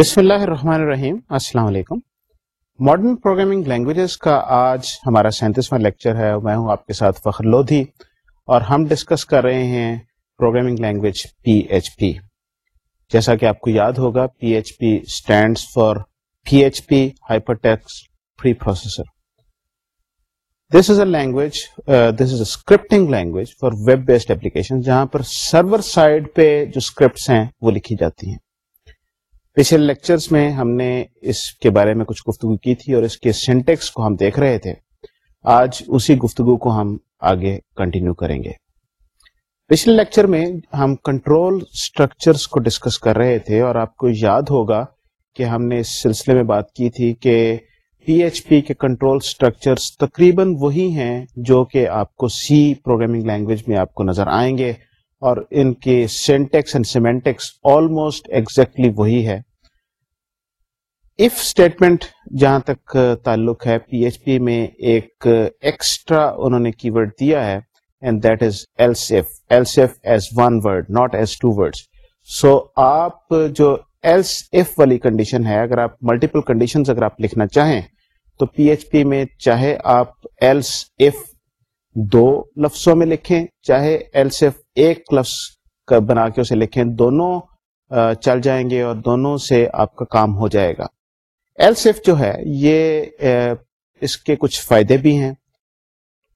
بسم اللہ الرحمن الرحیم السلام علیکم ماڈرن پروگرامنگ لینگویجز کا آج ہمارا سینتیسواں لیکچر ہے میں ہوں آپ کے ساتھ فخر لودھی اور ہم ڈسکس کر رہے ہیں programming language P H P جیسا کہ آپ کو یاد ہوگا P H P stands for P H P hypertext preprocessor this is a language this is a scripting language for web based application جہاں پر سرور سائڈ پہ جو اسکرپٹس ہیں وہ لکھی جاتی ہیں پچھلے لیکچرز میں ہم نے اس کے بارے میں کچھ گفتگو کی تھی اور اس کے سینٹیکس کو ہم دیکھ رہے تھے آج اسی گفتگو کو ہم آگے کنٹینیو کریں گے پچھلے لیکچر میں ہم کنٹرول سٹرکچرز کو ڈسکس کر رہے تھے اور آپ کو یاد ہوگا کہ ہم نے اس سلسلے میں بات کی تھی کہ پی ایچ پی کے کنٹرول سٹرکچرز تقریباً وہی ہیں جو کہ آپ کو سی پروگرامنگ لینگویج میں آپ کو نظر آئیں گے اور ان کے syntax and semantics almost exactly وہی ہے اسٹیٹمنٹ جہاں تک تعلق ہے پی ایچ پی میں ایک ایکسٹرا انہوں نے کی ورڈ دیا ہے and that is else if one word not two so آپ جو ایف e والی کنڈیشن ہے اگر آپ ملٹیپل کنڈیشن اگر آپ لکھنا چاہیں تو پی ایچ پی میں چاہے آپ ایلس ایف e دو لفظوں میں لکھیں چاہے ایل ایف e ایک لفظ بنا کے اسے لکھیں دونوں چل جائیں گے اور دونوں سے آپ کا کام ہو جائے گا ایل سیف جو ہے یہ اس کے کچھ فائدے بھی ہیں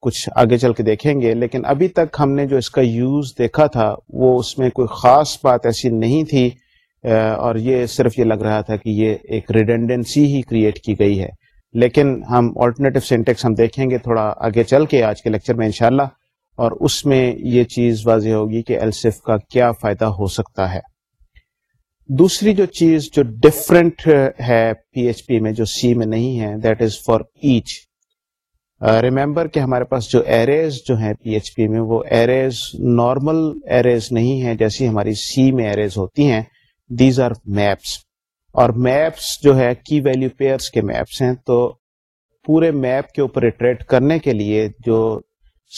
کچھ آگے چل کے دیکھیں گے لیکن ابھی تک ہم نے جو اس کا یوز دیکھا تھا وہ اس میں کوئی خاص بات ایسی نہیں تھی اور یہ صرف یہ لگ رہا تھا کہ یہ ایک ریڈینڈینسی ہی کریٹ کی گئی ہے لیکن ہم آلٹرنیٹو سینٹیکس ہم دیکھیں گے تھوڑا آگے چل کے آج کے لیکچر میں انشاءاللہ اور اس میں یہ چیز واضح ہوگی کہ ایل سیف کا کیا فائدہ ہو سکتا ہے دوسری جو چیز جو ڈفرینٹ uh, ہے پی ایچ پی میں جو سی میں نہیں ہے that is for each remember کہ ہمارے پاس جو ایریز جو ہیں پی ایچ پی میں وہ ایریز نارمل ایریز نہیں ہیں جیسی ہماری سی میں ایریز ہوتی ہیں دیز آر میپس اور میپس جو ہے کی ویلیو پیئرس کے میپس ہیں تو پورے میپ کے اوپر اٹریٹ کرنے کے لیے جو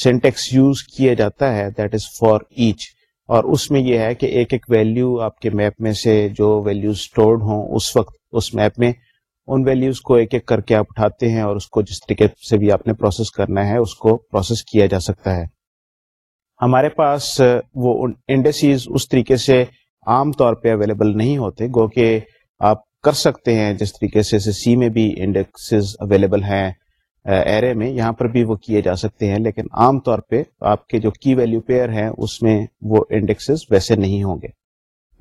سینٹیکس یوز کیا جاتا ہے دیٹ از فار ایچ اور اس میں یہ ہے کہ ایک ایک ویلیو آپ کے میپ میں سے جو ویلیوز اسٹورڈ ہوں اس وقت اس میپ میں ان ویلیوز کو ایک ایک کر کے آپ اٹھاتے ہیں اور اس کو جس طریقے سے بھی آپ نے پروسیس کرنا ہے اس کو پروسیس کیا جا سکتا ہے ہمارے پاس وہ انڈیسیز اس طریقے سے عام طور پہ اویلیبل نہیں ہوتے گو کہ آپ کر سکتے ہیں جس طریقے سے سی میں بھی انڈیکسز اویلیبل ہیں ایرے میں یہاں پر بھی وہ کیے جا سکتے ہیں لیکن عام طور پہ آپ کے جو کی ویلیو پیئر ہیں اس میں وہ انڈیکسز ویسے نہیں ہوں گے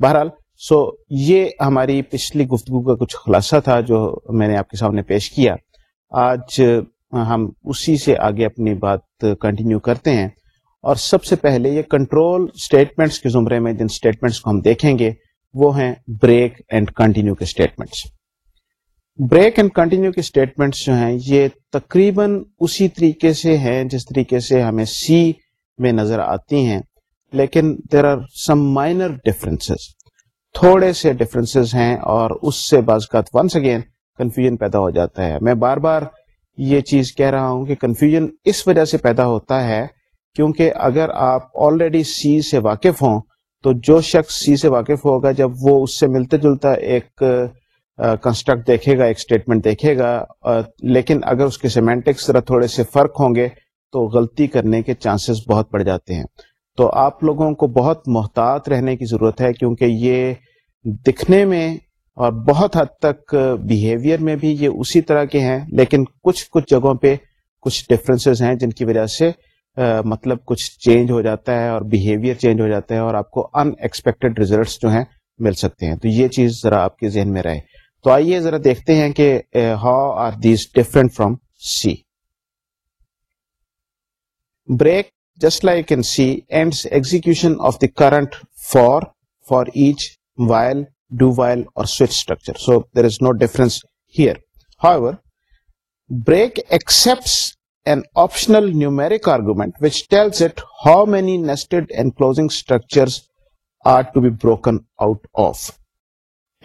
بہرحال سو so, یہ ہماری پچھلی گفتگو کا کچھ خلاصہ تھا جو میں نے آپ کے سامنے پیش کیا آج ہم اسی سے آگے اپنی بات کنٹینیو کرتے ہیں اور سب سے پہلے یہ کنٹرول اسٹیٹمنٹس کے زمرے میں جن اسٹیٹمنٹس کو ہم دیکھیں گے وہ ہیں بریک اینڈ کنٹینیو کے اسٹیٹمنٹس بریک اینڈ کنٹینیو کی اسٹیٹمنٹس جو ہیں یہ تقریباً اسی طریقے سے ہیں جس طریقے سے ہمیں سی میں نظر آتی ہیں لیکن دیر آر سم مائنر تھوڑے سے ہیں اور اس سے بعض کا ونس اگین کنفیوژن پیدا ہو جاتا ہے میں بار بار یہ چیز کہہ رہا ہوں کہ کنفیوژن اس وجہ سے پیدا ہوتا ہے کیونکہ اگر آپ آلریڈی سی سے واقف ہوں تو جو شخص سی سے واقف ہوگا جب وہ اس سے ملتا جلتا ایک کنسٹرکٹ دیکھے گا ایک اسٹیٹمنٹ دیکھے گا لیکن اگر اس کے سیمینٹکس ذرا تھوڑے سے فرق ہوں گے تو غلطی کرنے کے چانسز بہت بڑھ جاتے ہیں تو آپ لوگوں کو بہت محتاط رہنے کی ضرورت ہے کیونکہ یہ دکھنے میں اور بہت حد تک بیہیویئر میں بھی یہ اسی طرح کے ہیں لیکن کچھ کچھ جگہوں پہ کچھ ڈفرینسز ہیں جن کی وجہ سے مطلب کچھ چینج ہو جاتا ہے اور بیہیویئر چینج ہو جاتا ہے اور آپ کو ان ایکسپیکٹڈ ریزلٹس جو ہیں مل سکتے ہیں تو یہ چیز ذرا آپ کے ذہن میں رہے تو آئیے ذرا دیکھتے ہیں کہ how are these different from C break just like in C ends execution of the current for for each while do while اور switch structure so there is no difference here however break accepts an optional numeric Merak which tells it how many nested enclosing structures are to be broken out of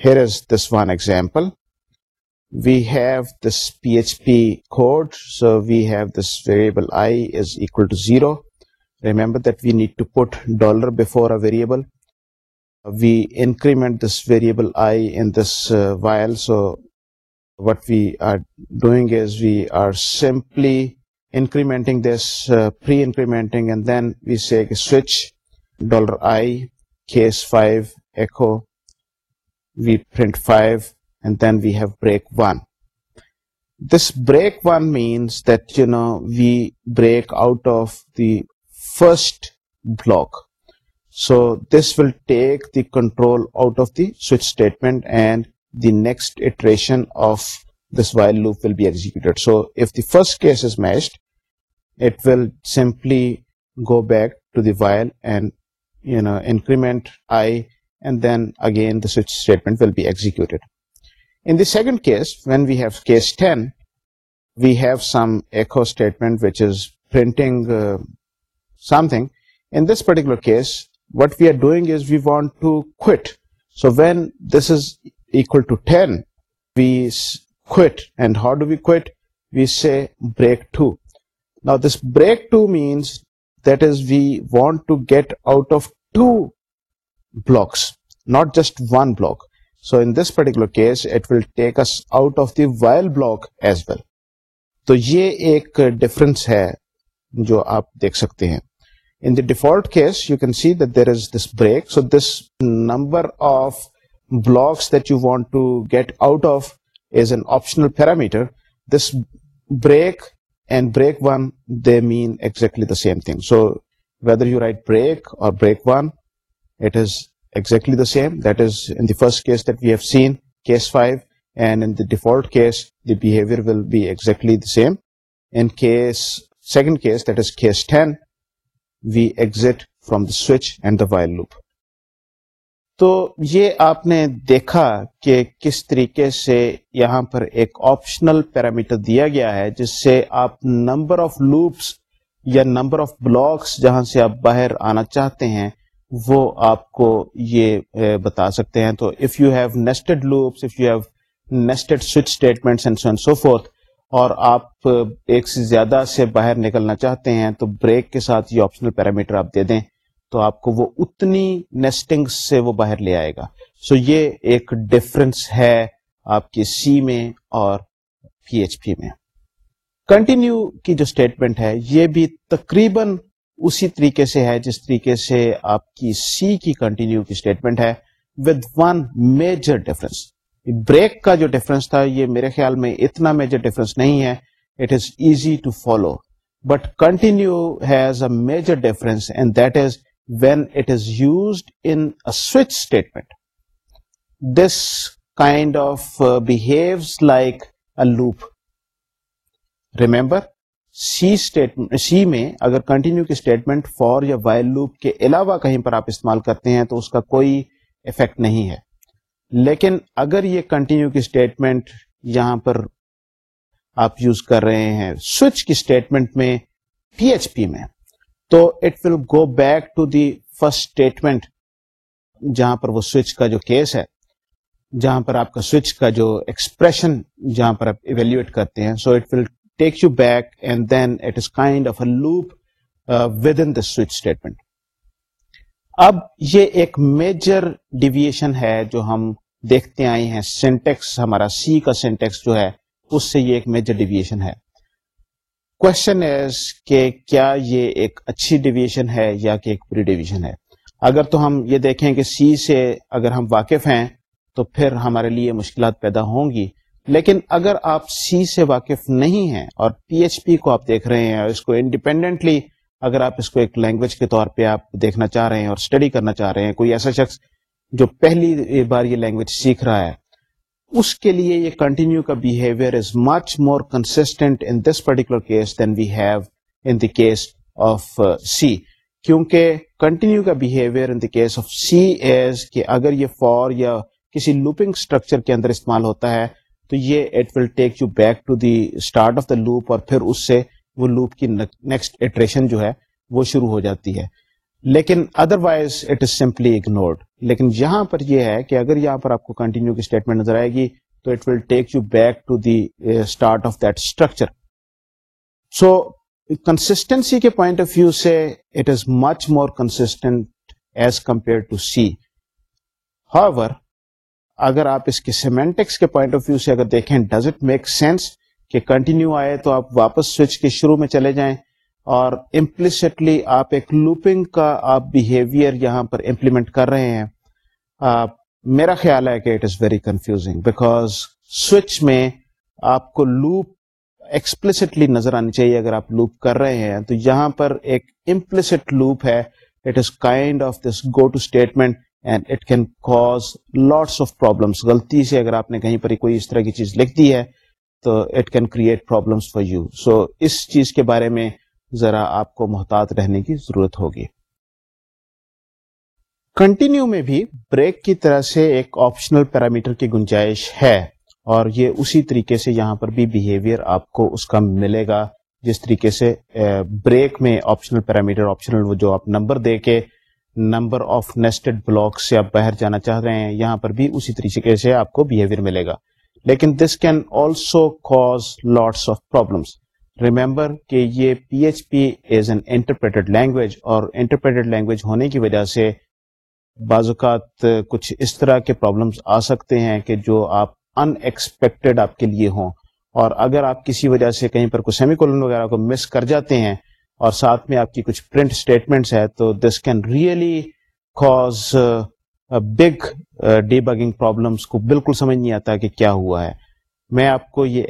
switch dollar I five first میسڈلی go back to the while I and then again the switch statement will be executed. In the second case, when we have case 10, we have some echo statement which is printing uh, something. In this particular case, what we are doing is we want to quit. So when this is equal to 10, we quit. And how do we quit? We say break 2. Now this break 2 means that is we want to get out of two blocks, not just one block. So in this particular case, it will take us out of the while block as well. تو یہ ایک difference ہے جو آپ دیکھ سکتے ہیں in the default case you can see that there is this break so this number of blocks that you want to get out of is an optional parameter this break and break one they mean exactly the same thing so whether you write break اور break one first scene case exit case the switch and the while loop تو یہ آپ نے دیکھا کہ کس طریقے سے یہاں پر ایک آپشنل پیرامیٹر دیا گیا ہے جس سے آپ نمبر آف لوپس یا نمبر آف بلاکس جہاں سے آپ باہر آنا چاہتے ہیں وہ آپ کو یہ بتا سکتے ہیں تو if you have nested nested loops if you have switch so forth اور آپ ایک سے زیادہ سے باہر نکلنا چاہتے ہیں تو بریک کے ساتھ یہ آپشنل پیرامیٹر آپ دے دیں تو آپ کو وہ اتنی نیسٹنگ سے وہ باہر لے آئے گا سو یہ ایک ڈفرنس ہے آپ کے سی میں اور پی ایچ پی میں کنٹینیو کی جو اسٹیٹمنٹ ہے یہ بھی تقریباً اسی طریقے سے ہے جس طریقے سے آپ کی سی کی کنٹینیو کی اسٹیٹمنٹ ہے with one major difference break کا جو ڈفرنس تھا یہ میرے خیال میں اتنا میجر ڈفرنس نہیں ہے it is easy to follow but continue has a major difference and that is when it is used in switch statement this kind of behaves like a loop remember C statement C میں اگر continue کی statement for یا while loop کے علاوہ کہیں پر آپ استعمال کرتے ہیں تو اس کا کوئی افیکٹ نہیں ہے لیکن اگر یہ کنٹینیو کی اسٹیٹمنٹ یہاں پر آپ یوز کر رہے ہیں سوئچ کی اسٹیٹمنٹ میں پی ایچ پی میں تو it will go back to the first statement جہاں پر وہ سوئچ کا جو کیس ہے جہاں پر آپ کا سوئچ کا جو ایکسپریشن جہاں پر آپ ایویلویٹ کرتے ہیں so it will takes you back and then it is kind of a loop uh, within the switch statement اب یہ ایک میجر ڈیویشن ہے جو ہم دیکھتے آئے ہیں سینٹیکس ہمارا سی کا سینٹیکس جو ہے اس سے یہ ایک میجر ڈیویشن ہے کوشچن ایز کہ کیا یہ ایک اچھی ڈیویشن ہے یا کہ ایک بری ڈیویژن ہے اگر تو ہم یہ دیکھیں کہ سی سے اگر ہم واقف ہیں تو پھر ہمارے لیے مشکلات پیدا ہوں گی لیکن اگر آپ سی سے واقف نہیں ہیں اور پی ایچ پی کو آپ دیکھ رہے ہیں اور اس کو انڈیپینڈنٹلی اگر آپ اس کو ایک لینگویج کے طور پہ آپ دیکھنا چاہ رہے ہیں اور اسٹڈی کرنا چاہ رہے ہیں کوئی ایسا شخص جو پہلی بار یہ لینگویج سیکھ رہا ہے اس کے لیے یہ کنٹینیو کا behaviour is much more consistent in this particular case than we have in case of C کیونکہ کنٹینیو کا behaviour in the case of C as کہ اگر یہ فور یا کسی لوپنگ اسٹرکچر کے اندر استعمال ہوتا ہے تو یہ it will take you back to the start of the loop اور پھر اس سے وہ لوپ کی نیکسٹ اٹریشن جو ہے وہ شروع ہو جاتی ہے لیکن ادروائز سمپلی اگنورڈ لیکن یہاں پر یہ ہے کہ اگر یہاں پر آپ کو کنٹینیو کی اسٹیٹمنٹ نظر آئے گی تو it will take you back to the start of that structure so consistency کے پوائنٹ آف ویو سے it is much more consistent as compare to C however اگر آپ اس کے سیمینٹکس کے پوائنٹ آف ویو سے اگر دیکھیں ڈز اٹ میک سینس کہ کنٹینیو آئے تو آپ واپس سوئچ کے شروع میں چلے جائیں اور امپلسٹلی آپ ایک لوپنگ کا آپ یہاں پر امپلیمنٹ کر رہے ہیں میرا خیال ہے کہ it is very confusing because switch میں آپ کو لوپ ایکسپلسٹلی نظر آنی چاہیے اگر آپ لوپ کر رہے ہیں تو یہاں پر ایک امپلسٹ لوپ ہے it is kind of this go to statement and it can cause lots of problems غلطی سے اگر آپ نے کہیں پر کوئی اس طرح کی چیز لکھ دی ہے تو it can create problems for you so اس چیز کے بارے میں ذرا آپ کو محتاط رہنے کی ضرورت ہوگی کنٹینیو میں بھی بریک کی طرح سے ایک آپشنل پیرامیٹر کی گنجائش ہے اور یہ اسی طریقے سے یہاں پر بھی بیہیویئر آپ کو اس کا ملے گا جس طریقے سے بریک eh، میں آپشنل پیرامیٹر آپشنل جو آپ نمبر دے کے نمبر آف نیسٹڈ بلاکس سے آپ باہر جانا چاہ رہے ہیں یہاں پر بھی اسی طریقے سے آپ کو بہیویئر ملے گا لیکن this can also lots of problems remember کہ یہ P H P is an interpreted language اور انٹرپریٹڈ لینگویج ہونے کی وجہ سے بعض اوقات کچھ اس طرح کے پرابلمس آ سکتے ہیں کہ جو آپ ان ایکسپیکٹڈ آپ کے لیے ہوں اور اگر آپ کسی وجہ سے کہیں پر کوئی سیمیکولن وغیرہ کو مس کر جاتے ہیں اور ساتھ میں آپ کی کچھ پرنٹ اسٹیٹمنٹس ہے تو this can really cause big debugging problems کو بالکل سمجھ نہیں آتا کہ کیا ہوا ہے میں آپ کو یہ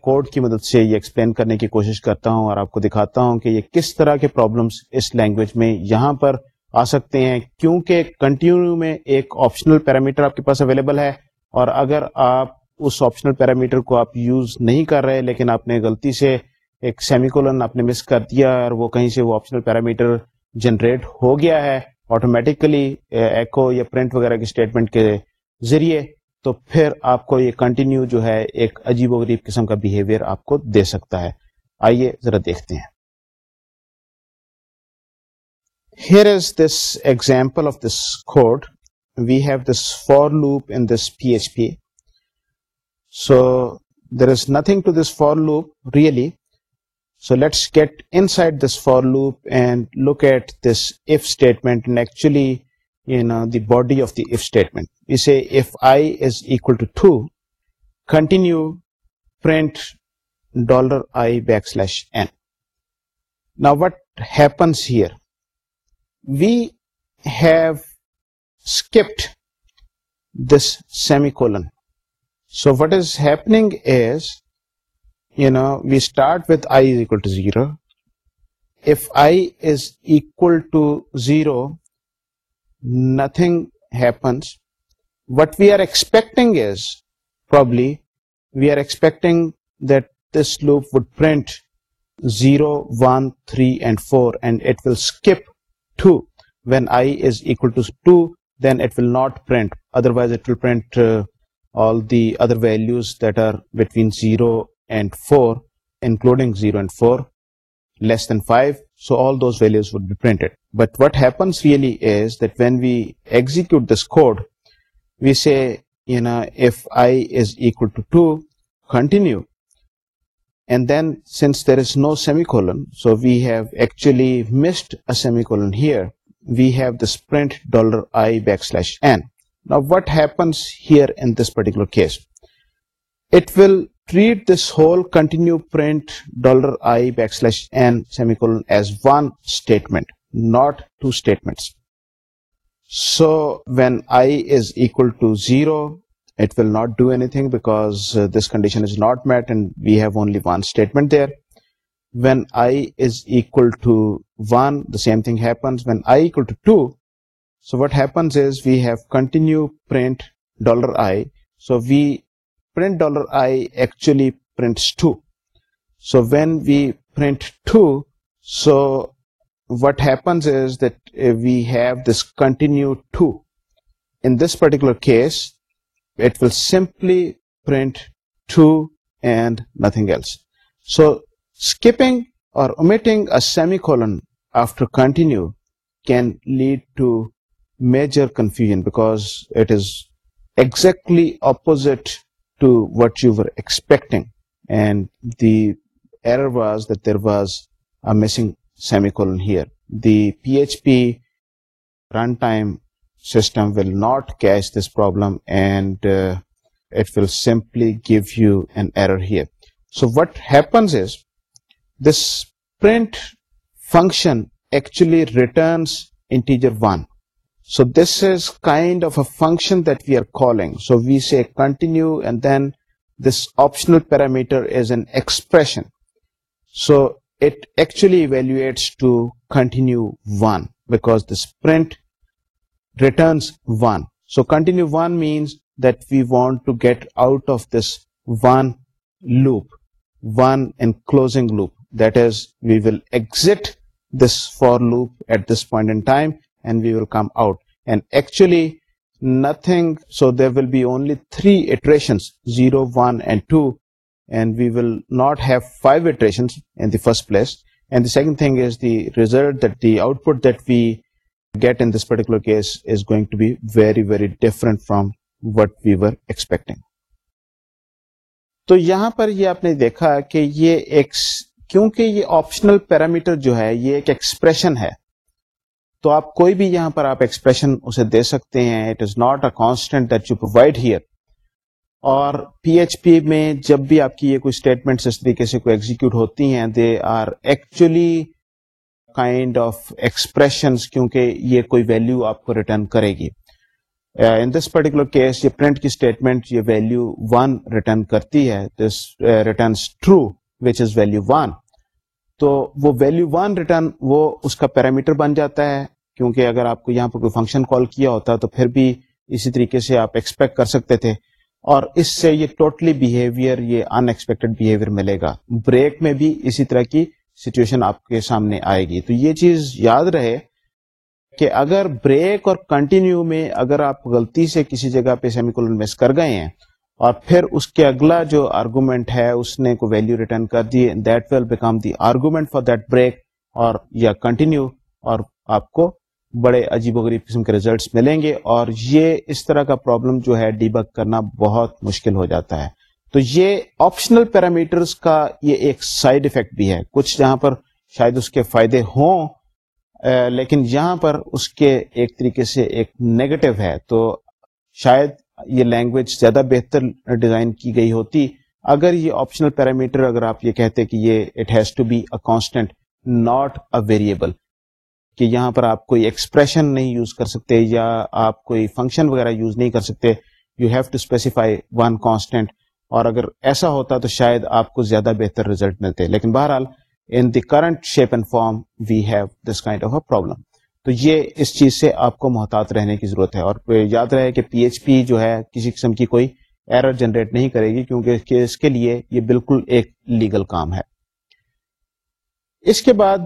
کوڈ uh, کی مدد سے یہ ایکسپلین کرنے کی کوشش کرتا ہوں اور آپ کو دکھاتا ہوں کہ یہ کس طرح کے پرابلمس اس لینگویج میں یہاں پر آ سکتے ہیں کیونکہ کنٹینیو میں ایک آپشنل پیرامیٹر آپ کے پاس اویلیبل ہے اور اگر آپ اس آپشنل پیرامیٹر کو آپ یوز نہیں کر رہے لیکن آپ نے غلطی سے ایک سیمی کولن آپ نے مس کر دیا اور وہ کہیں سے وہ آپشنل پیرامیٹر جنریٹ ہو گیا ہے آٹومیٹکلی یا پرنٹ وغیرہ کے اسٹیٹمنٹ کے ذریعے تو پھر آپ کو یہ کنٹینیو جو ہے ایک عجیب و غریب قسم کا بیہیویئر آپ کو دے سکتا ہے آئیے ذرا دیکھتے ہیں here is this example of this code we have this for loop in this P H P so there is nothing to this for loop really So let's get inside this for loop and look at this if statement, and actually the body of the if statement. We say if I is equal to 2, continue, print $i \n. Now what happens here? We have skipped this semicolon. So what is happening is we start with I nothing he three and four and two was equal other value so we actually will read this whole continue print dollar آئیٹمنٹ not to statement so when two zero not do anything because this condition is not matter we heavily one statement there when I is equal same thing to two so what happens we have continue print dollar I so we dollar I two so when went to so what is that view this to this پٹیکر اور to what you were expecting. And the error was that there was a missing semicolon here. The PHP runtime system will not catch this problem, and uh, it will simply give you an error here. So what happens is this print function actually returns integer 1. So this is kind of a function there call we see continue then this optional parameters we want to get out of this one loop one closing loop this we will exit this for loop at this point and and we will come out actually nothing so there will be only three iterations zero one and two and we will not have five iterations in the first place and the the the second thing is result that output that we get in this particular case is going to be very very different from what we were expecting تو یہاں پر یہ آپ نے دیکھا کہ یہ ایک کیونکہ یہ آپشنل پیرامیٹر جو ہے یہ ایک ایکسپریشن ہے تو آپ کوئی بھی یہاں پر آپ ایکسپریشن اسے دے سکتے ہیں it is not a that you provide here اور پی ایچ پی میں جب بھی آپ کی یہ کوئی اسٹیٹمنٹ اس طریقے سے کوئی ایگزیکیوٹ ہوتی ہیں they are actually kind of expressions کیونکہ یہ کوئی ویلو آپ کو ریٹرن کرے گی ان دس پرٹیکولر کیس یہ پرنٹ کی اسٹیٹمنٹ یہ ویلو ون ریٹرن کرتی ہے this returns true which is تو وہ ویلو ون ریٹرن وہ اس کا پیرامیٹر بن جاتا ہے کیونکہ اگر آپ کو یہاں پر کوئی فنکشن کال کیا ہوتا تو پھر بھی اسی طریقے سے آپ ایکسپیکٹ کر سکتے تھے اور اس سے یہ ٹوٹلی بہیویئر یہ ان ایکسپیکٹڈ بہیویئر ملے گا بریک میں بھی اسی طرح کی سچویشن آپ کے سامنے آئے گی تو یہ چیز یاد رہے کہ اگر بریک اور کنٹینیو میں اگر آپ غلطی سے کسی جگہ پہ سیمیکولن مس کر گئے ہیں اور پھر اس کے اگلا جو آرگومنٹ ہے اس نے ریٹرن کر دی the that that will become argument for break اور یا کنٹینیو اور آپ کو بڑے عجیب و غریب قسم کے ریزلٹس ملیں گے اور یہ اس طرح کا پرابلم جو ہے ڈیبک کرنا بہت مشکل ہو جاتا ہے تو یہ آپشنل پیرامیٹرز کا یہ ایک سائڈ افیکٹ بھی ہے کچھ جہاں پر شاید اس کے فائدے ہوں لیکن یہاں پر اس کے ایک طریقے سے ایک نیگیٹو ہے تو شاید یہ لینگویج زیادہ بہتر ڈیزائن کی گئی ہوتی اگر یہ آپشنل پیرامیٹر اگر آپ یہ کہتے کہ کہ یہ it has to be a a not variable یہاں پر آپ کوئی ایکسپریشن نہیں یوز کر سکتے یا آپ کوئی فنکشن وغیرہ یوز نہیں کر سکتے you have to specify one constant اور اگر ایسا ہوتا تو شاید آپ کو زیادہ بہتر ریزلٹ ملتے لیکن بہرحال in the current shape and form we have this kind of a problem تو یہ اس چیز سے آپ کو محتاط رہنے کی ضرورت ہے اور یاد رہے کہ پی ایچ پی جو ہے کسی قسم کی کوئی ایرر جنریٹ نہیں کرے گی کیونکہ اس کے لیے یہ بالکل ایک لیگل کام ہے اس کے بعد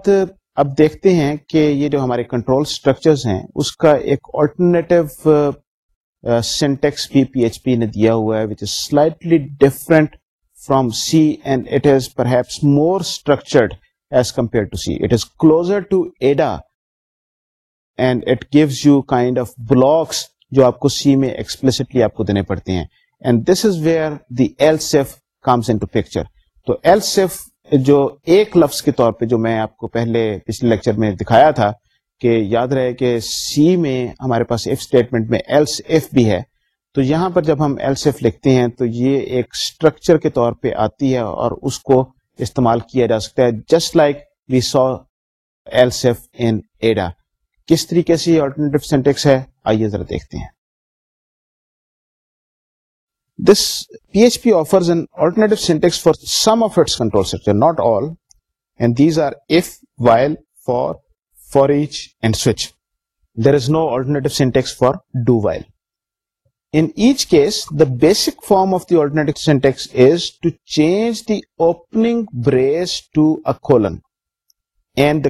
اب دیکھتے ہیں کہ یہ جو ہمارے کنٹرول سٹرکچرز ہیں اس کا ایک آلٹرنیٹو سینٹیکس بھی پی ایچ پی نے دیا ہوا ہے which is is slightly different from C C and it it perhaps more structured as compare to to closer Ada and it gives you kind of blocks جو آپ کو سی میں explicitly آپ کو دینے پڑتے ہیں and this is where the elseif comes in picture تو ایل سیف جو ایک لفظ کے طور پہ جو میں آپ کو پہلے پچھلے لیکچر میں دکھایا تھا کہ یاد رہے کہ سی میں ہمارے پاس ایف اسٹیٹمنٹ میں ایلس ایف بھی ہے تو یہاں پر جب ہم ایلس ایف لکھتے ہیں تو یہ ایک اسٹرکچر کے طور پہ آتی ہے اور اس کو استعمال کیا جا سکتا ہے just like we saw else if in Ada کس طریقے سے آلٹرنیٹو سینٹیکس ہے آئیے ذرا دیکھتے ہیں this P H P offers an alternative syntax for some of its control sector not all and these are if while for for each and switch there is no alternative syntax for do while In each case, the basic form of the alternative syntax is to change the opening brace to a colon. جو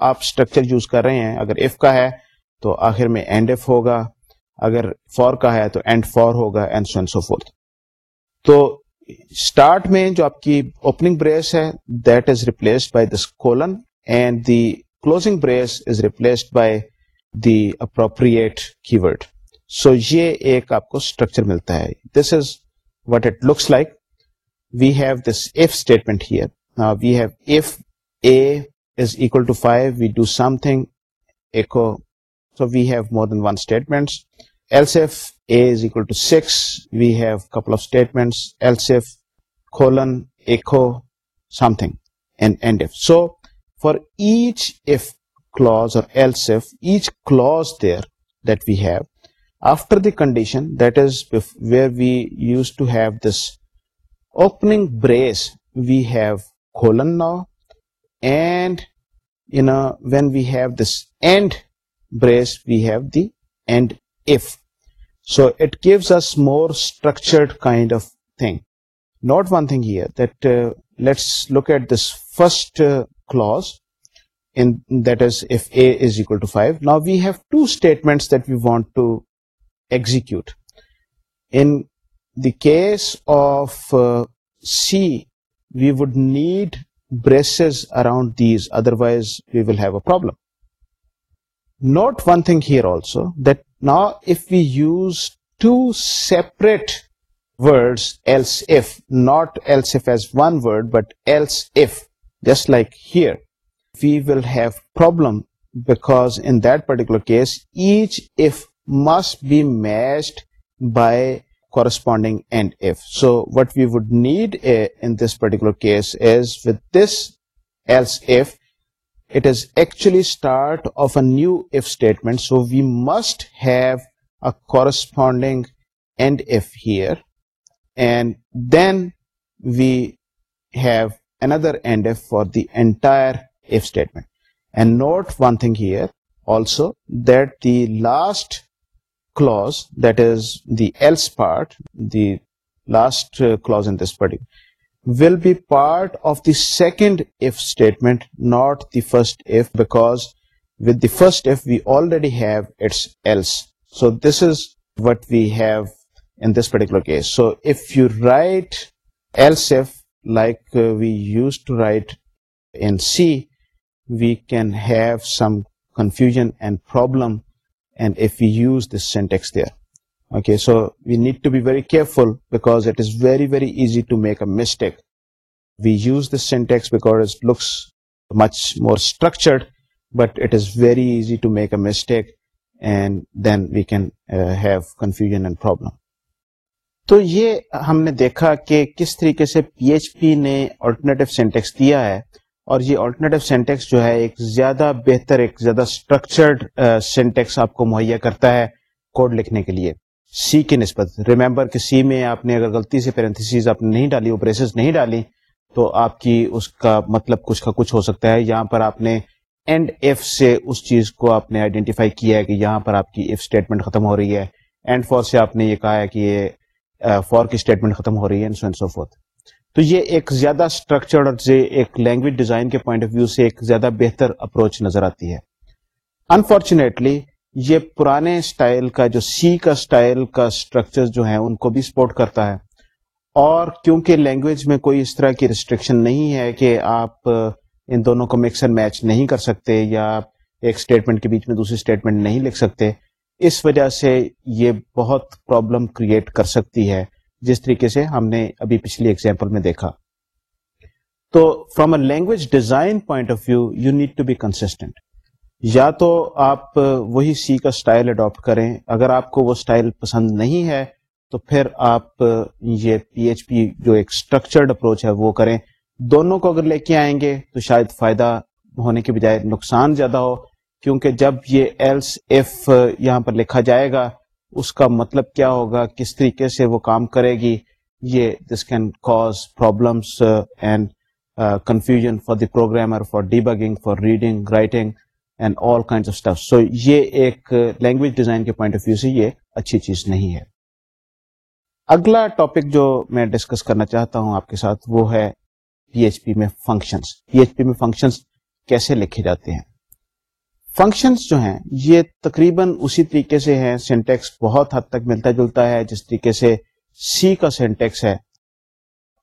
آپ structure ہے تو آخر میں ہوگا اگر کا ہے تو اینڈ فور ہوگا تو اسٹارٹ میں جو آپ کی اوپننگ بریس ہے اپروپریٹ کی ورڈ سو یہ ایک آپ کو اسٹرکچر ملتا ہے this is what it looks like we have this if statement here we have if A is equal to five we do something so we have more than one statement A is equal to six we have couple of statement colon ایک something so for each if close اور each close there that we have the condition that is where we use to have this opening when we have this and so it captured kind of thing not one thing that let's look at this first clause in this if a view to statement we want to execute. In the case of uh, C, we would need braces around these, otherwise we will have a problem. Note one thing here also, that now if we use two separate words, else if, not else if as one word, but else if, just like here, we will have problem, because in that particular case each if must be matched by corresponding AND if. So what we would need eh, in this particular case is, with this else if, it is actually start of a new if statement. So we must have a corresponding AND if here, and then we have another AND if for the entire if statement. And note one thing here also, that the last clause, that is the else part, the last uh, clause in this particular, will be part of the second if statement, not the first if, because with the first if we already have its else. So this is what we have in this particular case. So if you write else if like uh, we used to write in C, we can have some confusion and problem تو یہ ہم نے دیکھا کہ کس طریقے سے پی H پی نے آلٹرنیٹو سینٹیکس دیا ہے اور یہ آلٹرنیٹو سینٹیکس جو ہے ایک ایک زیادہ زیادہ بہتر اسٹرکچرڈ سینٹیکس آپ کو مہیا کرتا ہے کوڈ لکھنے کے لیے سی کی نسبت ریمبر کہ سی میں آپ نے اگر غلطی سے آپ نے نہیں ڈالی اوپریسز نہیں ڈالی تو آپ کی اس کا مطلب کچھ کا کچھ ہو سکتا ہے یہاں پر آپ نے اینڈ ایف سے اس چیز کو آپ نے آئیڈینٹیفائی کیا ہے کہ یہاں پر آپ کی ایف اسٹیٹمنٹ ختم ہو رہی ہے اینڈ فور سے آپ نے یہ کہا ہے کہ یہ فور کی اسٹیٹمنٹ ختم ہو رہی ہے تو یہ ایک زیادہ اسٹرکچرڈ سے ایک لینگویج ڈیزائن کے پوائنٹ آف ویو سے ایک زیادہ بہتر اپروچ نظر آتی ہے انفارچونیٹلی یہ پرانے اسٹائل کا جو سی کا اسٹائل کا اسٹرکچر جو ہیں ان کو بھی سپورٹ کرتا ہے اور کیونکہ لینگویج میں کوئی اس طرح کی ریسٹرکشن نہیں ہے کہ آپ ان دونوں کو مکس اینڈ میچ نہیں کر سکتے یا آپ ایک اسٹیٹمنٹ کے بیچ میں دوسری اسٹیٹمنٹ نہیں لکھ سکتے اس وجہ سے یہ بہت پرابلم کریٹ کر سکتی ہے جس طریقے سے ہم نے ابھی پچھلی ایگزامپل میں دیکھا تو from a language design point of view you need to be یا تو آپ وہی سی کا اسٹائل اڈاپٹ کریں اگر آپ کو وہ اسٹائل پسند نہیں ہے تو پھر آپ یہ پی ایچ پی جو ایک اسٹرکچرڈ اپروچ ہے وہ کریں دونوں کو اگر لے کے آئیں گے تو شاید فائدہ ہونے کے بجائے نقصان زیادہ ہو کیونکہ جب یہ ایلس ایف یہاں پر لکھا جائے گا اس کا مطلب کیا ہوگا کس طریقے سے وہ کام کرے گی یہ this can problems and confusion for the programmer for for reading writing and all kind of stuff so یہ ایک لینگویج uh, ڈیزائن کے پوائنٹ آف ویو سے یہ اچھی چیز نہیں ہے اگلا ٹاپک جو میں ڈسکس کرنا چاہتا ہوں آپ کے ساتھ وہ ہے پی ایچ پی میں فنکشنس پی ایچ پی میں فنکشنس کیسے لکھے جاتے ہیں فنکشنس جو ہیں یہ تقریباً اسی طریقے سے ہیں سینٹیکس بہت حد تک ملتا جلتا ہے جس طریقے سے سی کا سینٹیکس ہے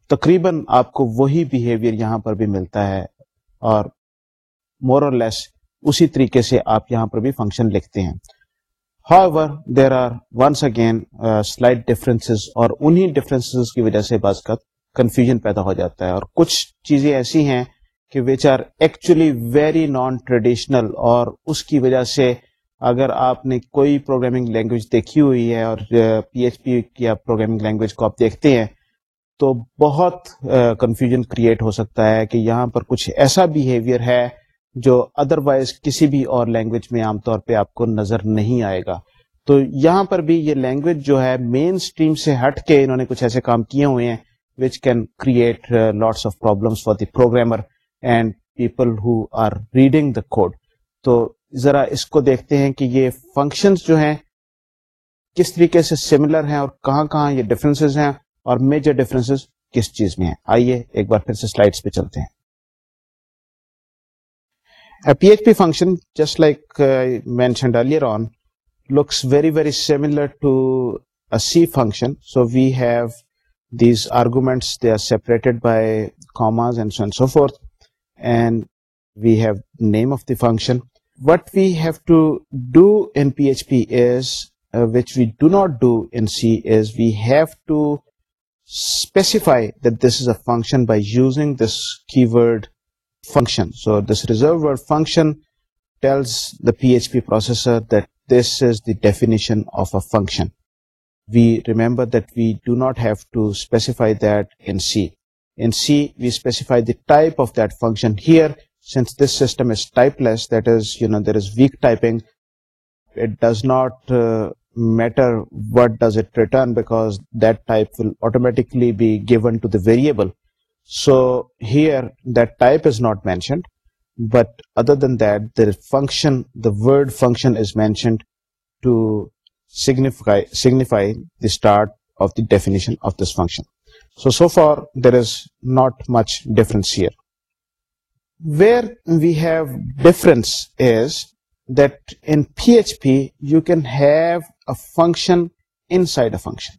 تقریباً آپ کو وہی بہیویئر یہاں پر بھی ملتا ہے اور مور اور لیس اسی طریقے سے آپ یہاں پر بھی فنکشن لکھتے ہیں however there are once again slight differences اور انہی ڈفرینس کی وجہ سے بعض کا کنفیوژن پیدا ہو جاتا ہے اور کچھ چیزیں ایسی ہیں کہ which are actually very non traditional اور اس کی وجہ سے اگر آپ نے کوئی پروگرامنگ لینگویج دیکھی ہوئی ہے اور پی ایچ پی کی آپ پروگرامنگ لینگویج کو آپ دیکھتے ہیں تو بہت کنفیوژن کریٹ ہو سکتا ہے کہ یہاں پر کچھ ایسا بیہیویئر ہے جو ادر وائز کسی بھی اور لینگویج میں عام طور پہ آپ کو نظر نہیں آئے گا تو یہاں پر بھی یہ لینگویج جو ہے مین اسٹریم سے ہٹ کے انہوں نے کچھ ایسے کام کیے ہوئے ہیں which can create lots of problems for the programmer and people who are reading the code تو ذرا اس کو دیکھتے ہیں کہ یہ فنکشنز جو ہیں کس طریقے سے سملر ہیں اور کہاں کہاں یہ ڈفرینسز ہیں اور میجر ڈفرینسز کس چیز میں ہیں آئیے ایک بار پھر سے سلائڈس پہ چلتے ہیں P H P function just like mentioned earlier on looks very very similar to C function so we have these arguments they are separated by commas and so forth and we have name of the function. What we have to do in PHP is, uh, which we do not do in C, is we have to specify that this is a function by using this keyword function. So this reserved word function tells the PHP processor that this is the definition of a function. We remember that we do not have to specify that in C. So here type is not mentioned but other than that there function of this function So far there is not much difference here. Where we have difference is that in PHP you can have a function inside a function.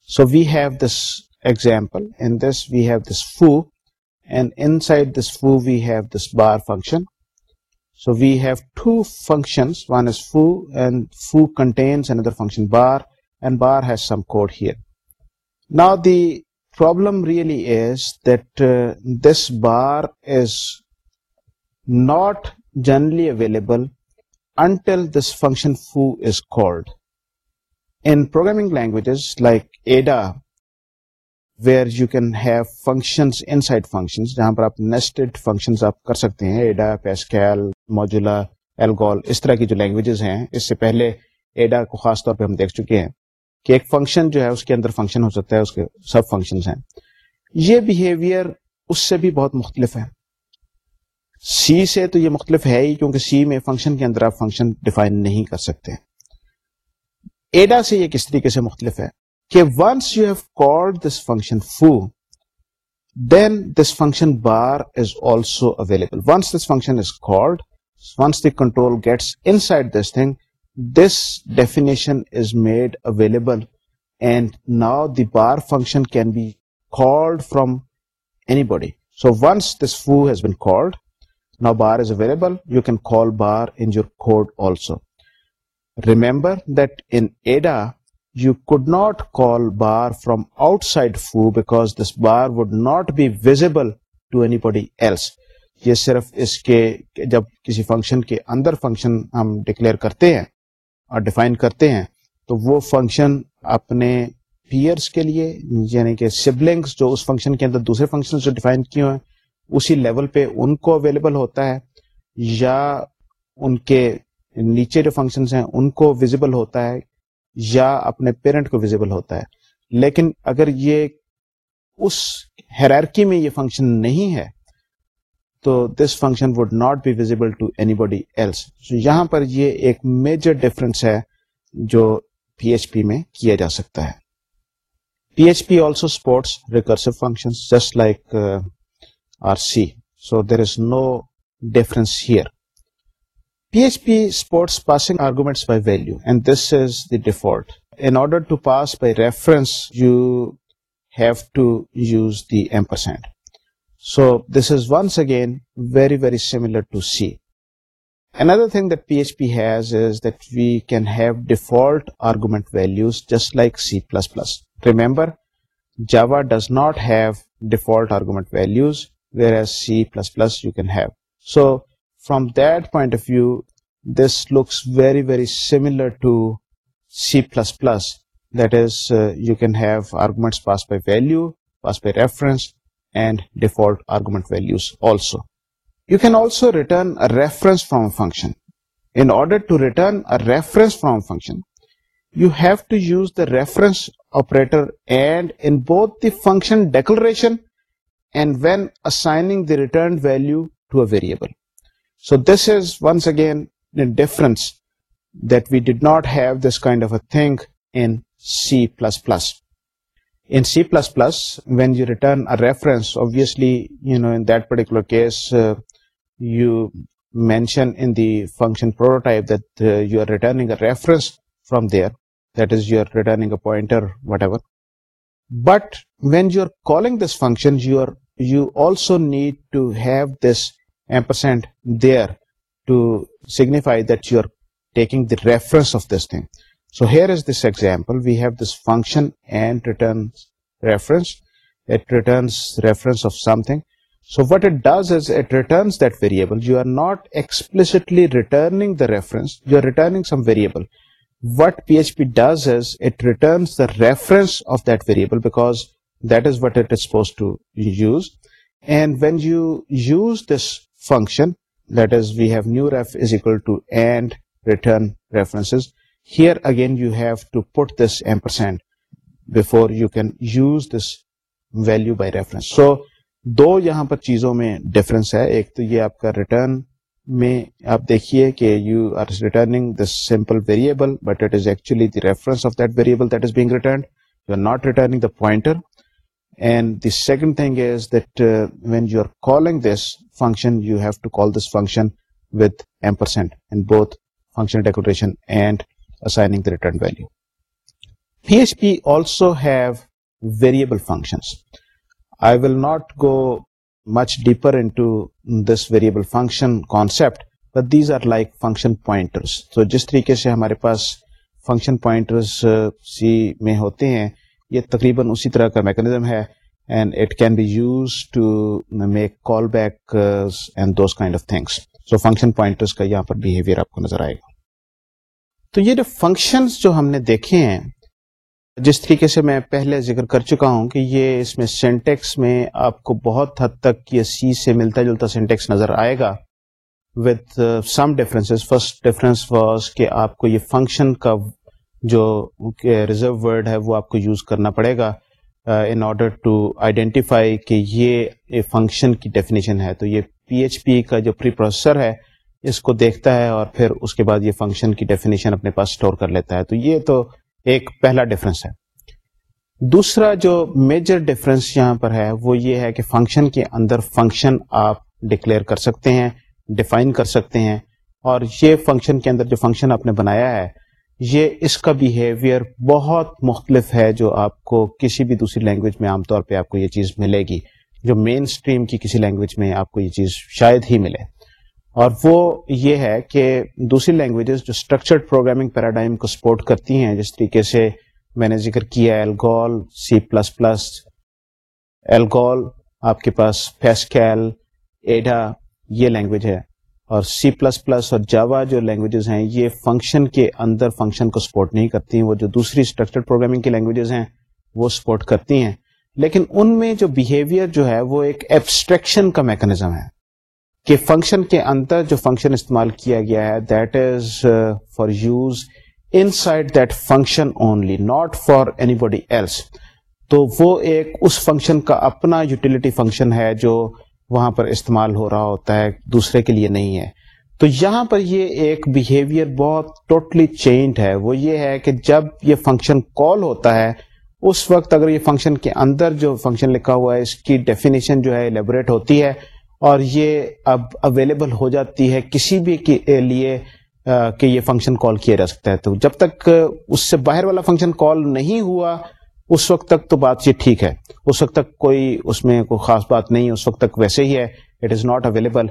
So we have this example. In this we have this foo, and inside this foo we have this bar function. So we have two functions, one is foo, and foo contains another function bar, and bar has some code here. نا the problem really is that this bar is not generally available until this function foo is called in programming languages like Ada where you can have functions inside function جہاں پر آپ nested function آپ کر سکتے ہیں ایڈا Pascal موجولا ایلگال اس طرح کی جو لینگویجز ہیں اس سے پہلے ایڈا کو خاص طور پہ ہم دیکھ چکے ہیں کہ ایک فنکشن جو ہے اس کے اندر فنکشن ہو سکتا ہے اس کے سب فنکشن ہیں یہ بہیویئر اس سے بھی بہت مختلف ہے سی سے تو یہ مختلف ہے ہی کیونکہ سی میں فنکشن کے اندر آپ فنکشن ڈیفائن نہیں کر سکتے ایڈا سے یہ کس طریقے سے مختلف ہے کہ once you have call this function foo then this function bar is also available once this function is called once the control gets inside this thing is available and now the bar function can be called from anybody so once this foo has been called now bar is available you can call bar in your also remember that that you ADA, not call bar from outside foo foo this bar would not be be to anybody else. یہ صرف اس کے جب کسی function کے اندر function ہم declare کرتے ہیں ڈیفائن کرتے ہیں تو وہ فنکشن اپنے پیئرس کے لیے یعنی کہ سبلنگس جو اس فنکشن کے اندر دوسرے فنکشن جو ڈیفائن کیے ہیں اسی لیول پہ ان کو اویلیبل ہوتا ہے یا ان کے نیچے جو فنکشنس ہیں ان کو ویزیبل ہوتا ہے یا اپنے پیرنٹ کو ویزیبل ہوتا ہے لیکن اگر یہ اس ہیرارکی میں یہ فنکشن نہیں ہے تو this function would not be visible to any else یہاں پر یہ ایک میجر ڈفرینس ہے جو پی ایچ پی میں کیا جا سکتا ہے P H P also supports recursive function just like our C so there is no difference here P H P supports passing arguments by value and this is the default in order to pass by reference you have to use the ampersand So this is once again very, very similar to C. Another thing that PHP has is that we can have default argument values just like C++. Remember, Java does not have default argument values, whereas C++ you can have. So from that point of view, this looks very, very similar to C++. That is, uh, you can have arguments passed by value, passed by reference, function declaring so this is once again of a thing plus فنگ runs this you order whatever but when you are call this functions this thing so here is this example view this function what P H P returns what pose to use and when you use this function here again you have to put this ampersand before you can use this value by reference so دو یہاں پر چیزوں میں difference ہے ایک تو یہ آپ کا ریٹرن میں آپ دیکھیے کہ you are returning the simple variable but it is actually the reference of that variable that is being returned you are not returning the pointer and the second thing is that when you are calling this function you have to call this function with ampersand in both function decoration and return value P H P also function function تو جس طریقے سے ہمارے پاس function میں ہوتے ہیں یہ تقریباً اسی طرح کا میکنیزم ہے آپ کو نظر آئے گا تو یہ جو فنکشنز جو ہم نے دیکھے ہیں جس طریقے سے میں پہلے ذکر کر چکا ہوں کہ یہ اس میں سینٹیکس میں آپ کو بہت حد تک یہ سی سے ملتا جلتا سینٹیکس نظر آئے گا with some difference first difference was کہ آپ کو یہ فنکشن کا جو ریزرو ورڈ ہے وہ آپ کو یوز کرنا پڑے گا ان آرڈر ٹو آئیڈینٹیفائی کہ یہ فنکشن کی ڈیفینیشن ہے تو یہ پی ایچ پی کا جو پری پروسیسر ہے اس کو دیکھتا ہے اور پھر اس کے بعد یہ فنکشن کی ڈیفینیشن اپنے پاس اسٹور کر لیتا ہے تو یہ تو ایک پہلا ڈفرنس ہے دوسرا جو میجر ڈفرنس یہاں پر ہے وہ یہ ہے کہ فنکشن کے اندر فنکشن آپ ڈکلیئر کر سکتے ہیں ڈیفائن کر سکتے ہیں اور یہ فنکشن کے اندر جو فنکشن آپ نے بنایا ہے یہ اس کا بیہیویئر بہت مختلف ہے جو آپ کو کسی بھی دوسری لینگویج میں عام طور پہ آپ کو یہ چیز ملے گی جو مین سٹریم کی کسی لینگویج میں آپ کو یہ چیز شاید ہی ملے اور وہ یہ ہے کہ دوسری لینگویجز جو اسٹرکچرڈ پروگرامنگ پیراڈائم کو سپورٹ کرتی ہیں جس طریقے سے میں نے ذکر کیا ALGOL C plus plus ALGOL آپ کے پاس فیسکیل ایڈا یہ لینگویج ہے اور سی پلس پلس اور جاوا جو لینگویجز ہیں یہ فنکشن کے اندر فنکشن کو سپورٹ نہیں کرتی ہیں وہ جو دوسری اسٹرکچرڈ پروگرامنگ کی لینگویجز ہیں وہ سپورٹ کرتی ہیں لیکن ان میں جو بیہیویئر جو ہے وہ ایک ایبسٹریکشن کا میکانزم ہے کہ فنکشن کے اندر جو فنکشن استعمال کیا گیا ہے that is for use inside that function only not for anybody else تو وہ ایک اس فنکشن کا اپنا یوٹیلیٹی فنکشن ہے جو وہاں پر استعمال ہو رہا ہوتا ہے دوسرے کے لیے نہیں ہے تو یہاں پر یہ ایک بیہیویئر بہت ٹوٹلی چینج ہے وہ یہ ہے کہ جب یہ فنکشن کال ہوتا ہے اس وقت اگر یہ فنکشن کے اندر جو فنکشن لکھا ہوا ہے اس کی ڈیفینیشن جو ہے الیبوریٹ ہوتی ہے اور یہ اب اویلیبل ہو جاتی ہے کسی بھی لیے کہ یہ فنکشن کال کیا جا سکتا ہے تو جب تک اس سے باہر والا فنکشن کال نہیں ہوا اس وقت تک تو بات چیت ٹھیک ہے اس وقت تک کوئی اس میں کوئی خاص بات نہیں اس وقت تک ویسے ہی ہے اٹ از ناٹ اویلیبل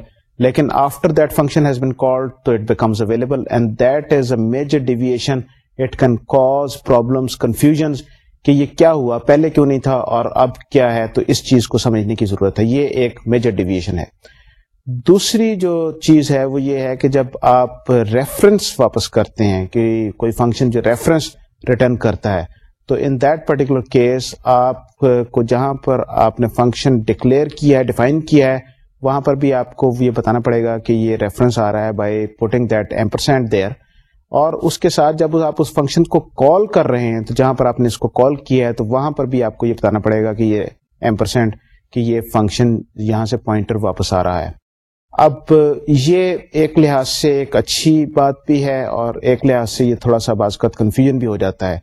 لیکن after that function has been call تو it becomes available and that is a major deviation it can cause problems confusions کہ یہ کیا ہوا پہلے کیوں نہیں تھا اور اب کیا ہے تو اس چیز کو سمجھنے کی ضرورت ہے یہ ایک میجر ڈیویژن ہے دوسری جو چیز ہے وہ یہ ہے کہ جب آپ ریفرنس واپس کرتے ہیں کہ کوئی فنکشن جو ریفرنس ریٹرن کرتا ہے تو ان دیٹ پرٹیکولر کیس آپ کو جہاں پر آپ نے فنکشن ڈکلیئر کیا ہے ڈیفائن کیا ہے وہاں پر بھی آپ کو یہ بتانا پڑے گا کہ یہ ریفرنس آ رہا ہے by putting that ampersand there اور اس کے ساتھ جب آپ اس فنکشن کو کال کر رہے ہیں تو جہاں پر آپ نے اس کو کال کیا ہے تو وہاں پر بھی آپ کو یہ بتانا پڑے گا کہ یہ ایم پرسینٹ کہ یہ فنکشن یہاں سے پوائنٹر واپس آ رہا ہے اب یہ ایک لحاظ سے ایک اچھی بات بھی ہے اور ایک لحاظ سے یہ تھوڑا سا بعض کا کنفیوژن بھی ہو جاتا ہے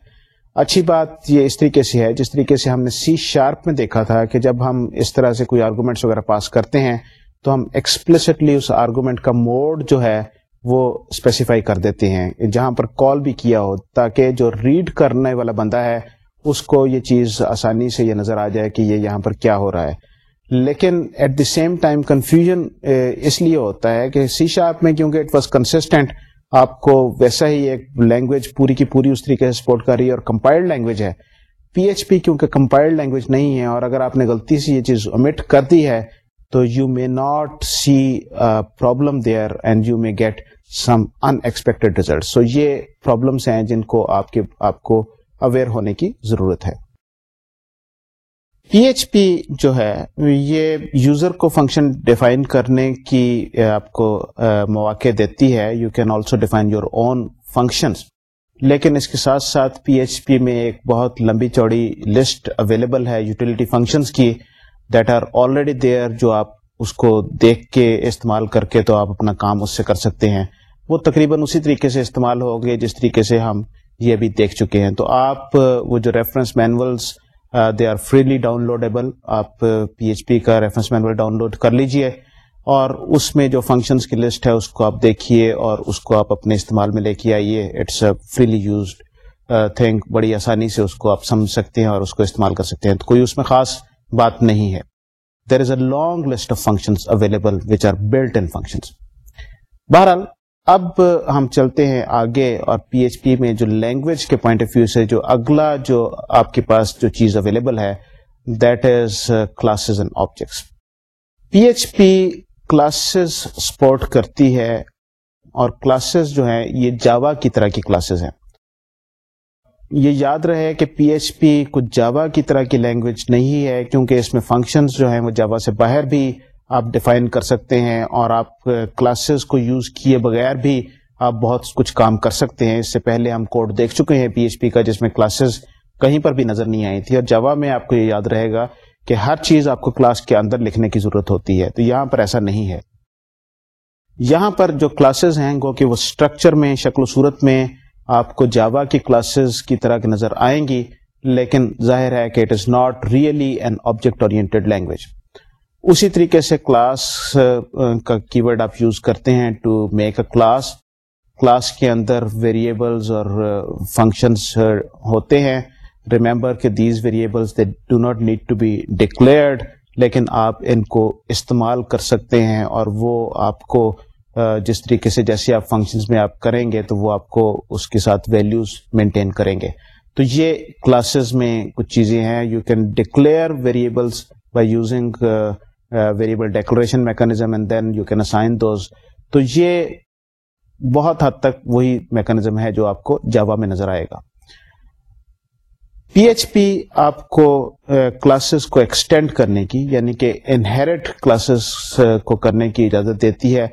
اچھی بات یہ اس طریقے سے ہے جس طریقے سے ہم نے سی شارپ میں دیکھا تھا کہ جب ہم اس طرح سے کوئی آرگومنٹس وغیرہ پاس کرتے ہیں تو ہم ایکسپلسٹلی اس آرگومنٹ کا موڈ جو ہے وہ اسپیسیفائی کر دیتے ہیں جہاں پر کال بھی کیا ہو تاکہ جو ریڈ کرنے والا بندہ ہے اس کو یہ چیز آسانی سے یہ نظر آ جائے کہ یہ یہاں پر کیا ہو رہا ہے لیکن at the same time confusion اس لیے ہوتا ہے کہ سی شاپ میں کیونکہ اٹ واز آپ کو ویسا ہی ایک لینگویج پوری کی پوری اس طریقے سے سپورٹ کر رہی ہے اور کمپائلڈ لینگویج ہے پی ایچ پی کیونکہ کمپائلڈ لینگویج نہیں ہے اور اگر آپ نے غلطی سے یہ چیز امٹ کر دی ہے تو you may not see problem there and you may get some expected result so یہ پرابلمس ہیں جن کو آپ کے آپ کو اویئر ہونے کی ضرورت ہے پی ایچ پی جو ہے یہ یوزر کو فنکشن ڈیفائن کرنے کی آپ کو مواقع دیتی ہے you can also define your own functions لیکن اس کے ساتھ ساتھ پی ایچ پی میں ایک بہت لمبی چوڑی لسٹ اویلیبل ہے یوٹیلیٹی فنکشنس کی دیٹ آر آلریڈی دیئر جو آپ اس کو دیکھ کے استعمال کر کے تو آپ اپنا کام اس سے کر سکتے ہیں وہ تقریباً اسی طریقے سے استعمال ہو گئے جس طریقے سے ہم یہ ابھی دیکھ چکے ہیں تو آپ وہ جو reference manuals they are freely downloadable آپ پی ایچ پی کا ریفرنس مینول ڈاؤن لوڈ کر لیجئے اور اس میں جو فنکشنس کی لسٹ ہے اس کو آپ دیکھیے اور اس کو آپ اپنے استعمال میں لے کے آئیے it's a freely used think بڑی آسانی سے اس کو آپ سمجھ سکتے ہیں اور اس کو استعمال کر سکتے ہیں تو کوئی اس میں خاص بات نہیں ہے there is a long list of functions available which are built in functions بہرحال اب ہم چلتے ہیں آگے اور پی ایچ پی میں جو لینگویج کے پوائنٹ آف ویو سے جو اگلا جو آپ کے پاس جو چیز اویلیبل ہے that is classes and objects P H P classes support کرتی ہے اور کلاسز جو ہیں یہ جاوا کی طرح کی کلاسز ہیں یہ یاد رہے کہ پی ایچ پی کچھ جاوا کی طرح کی لینگویج نہیں ہے کیونکہ اس میں فنکشنز جو ہیں وہ جاوا سے باہر بھی آپ ڈیفائن کر سکتے ہیں اور آپ کلاسز کو یوز کیے بغیر بھی آپ بہت کچھ کام کر سکتے ہیں اس سے پہلے ہم کوڈ دیکھ چکے ہیں پی ایچ پی کا جس میں کلاسز کہیں پر بھی نظر نہیں آئی تھی اور جوا میں آپ کو یہ یاد رہے گا کہ ہر چیز آپ کو کلاس کے اندر لکھنے کی ضرورت ہوتی ہے تو یہاں پر ایسا نہیں ہے یہاں پر جو کلاسز ہیں گو کہ وہ اسٹرکچر میں شکل و صورت میں آپ کو جاوا کی کلاسز کی طرح کی نظر آئیں گی لیکن ظاہر ہے کہ it is not really an object oriented language اسی طریقے سے کلاس کا کی ورڈ آپ یوز کرتے ہیں to make a class class کے اندر ویریبلز اور فنکشنس ہوتے ہیں ریمبر کہ these variables they do not need to be declared لیکن آپ ان کو استعمال کر سکتے ہیں اور وہ آپ کو جس طریقے سے جیسے آپ فنکشنز میں آپ کریں گے تو وہ آپ کو اس کے ساتھ ویلیوز مینٹین کریں گے تو یہ کلاسز میں کچھ چیزیں ہیں you can declare variables by using variable decoration mechanism and then you can assign those تو یہ بہت حد تک وہی میکانزم ہے جو آپ کو جاوا میں نظر آئے گا پی ایچ پی آپ کو کلاسز کو ایکسٹینڈ کرنے کی یعنی کہ انہیریٹ کلاسز کو کرنے کی اجازت دیتی ہے